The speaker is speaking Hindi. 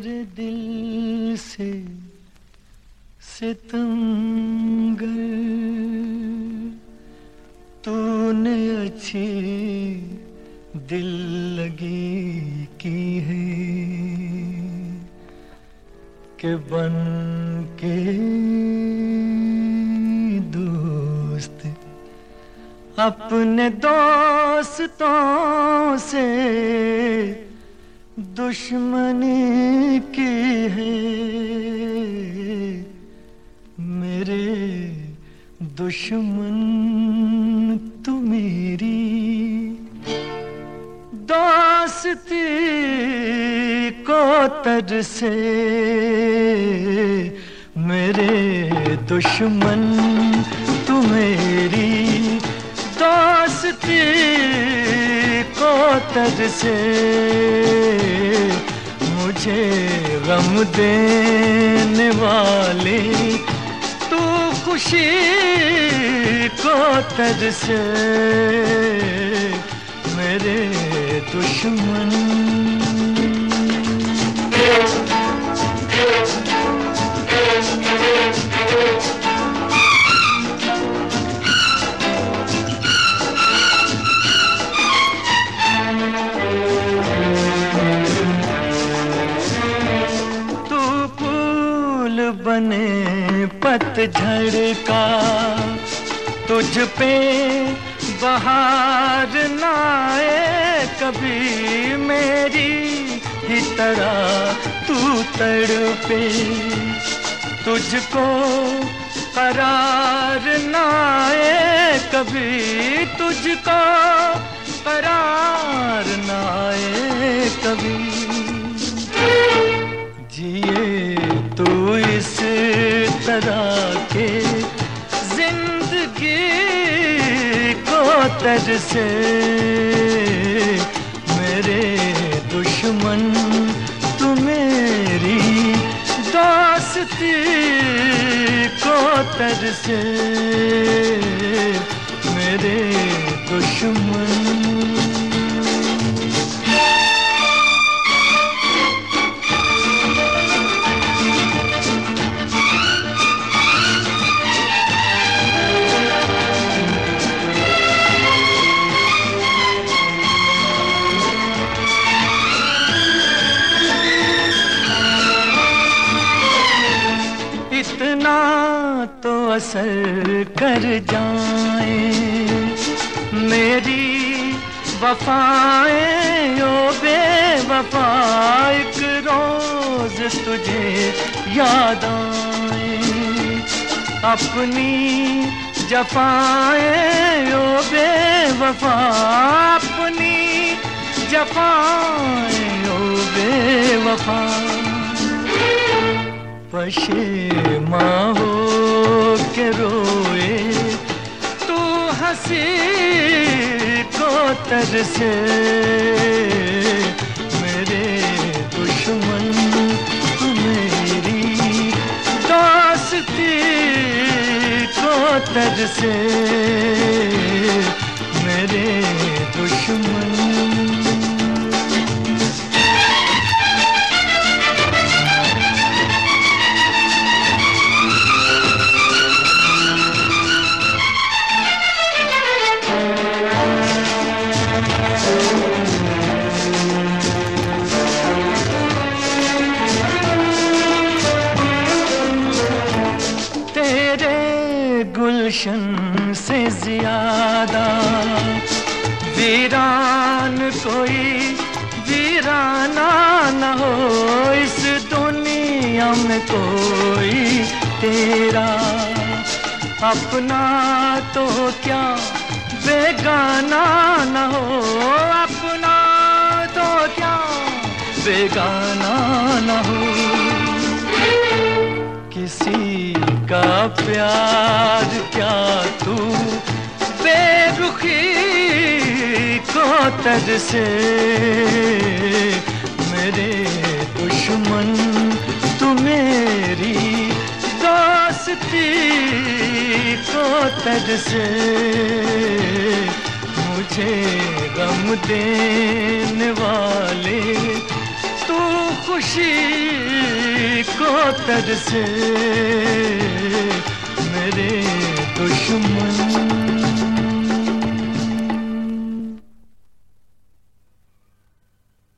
मेरे दिल से सितमगर तूने अच्छी दिल लगी की है के बन के दोस्त अपने दोस्तों से दुश्मनी की है, मेरे दुश्मन तू मेरी। दोस्ती को तर से मेरे दुश्मन तू मेरी। दोस्ती को तर से मुझे गम देने वाले तू खुशी को तर से। मेरे दुश्मन पतझड़ का तुझ पे बहार ना आए कभी मेरी ही तरह तू तड़पे तुझको करार ना आए कभी, तुझको करार ना आए कभी। तर से मेरे दुश्मन तू मेरी दोस्ती को तर से मेरे दुश्मन। तो असर कर जाए। मेरी वफाएँ, ओ बेवफा, एक रोज तुझे याद आए। अपनी जफाएँ, ओ बेवफा, अपनी जफाएँ, ओ बेवफा। पशेमा हो हँसी को तरसे मेरे दुश्मन मेरी दोस्ती को तरसे मेरे दुश्मन। तेरे गुलशन से ज़्यादा। वीरान कोई वीराना न हो, इस दुनिया में कोई तेरा। अपना तो क्या बेगाना न हो, अपना तो क्या बेगाना का प्यार, क्या तू बेरुखी को तर से? मेरे दुश्मन, तू मेरी दोस्ती को तर से। मुझे गम देने वाले तू खुशी को तरसे मेरे दुश्मन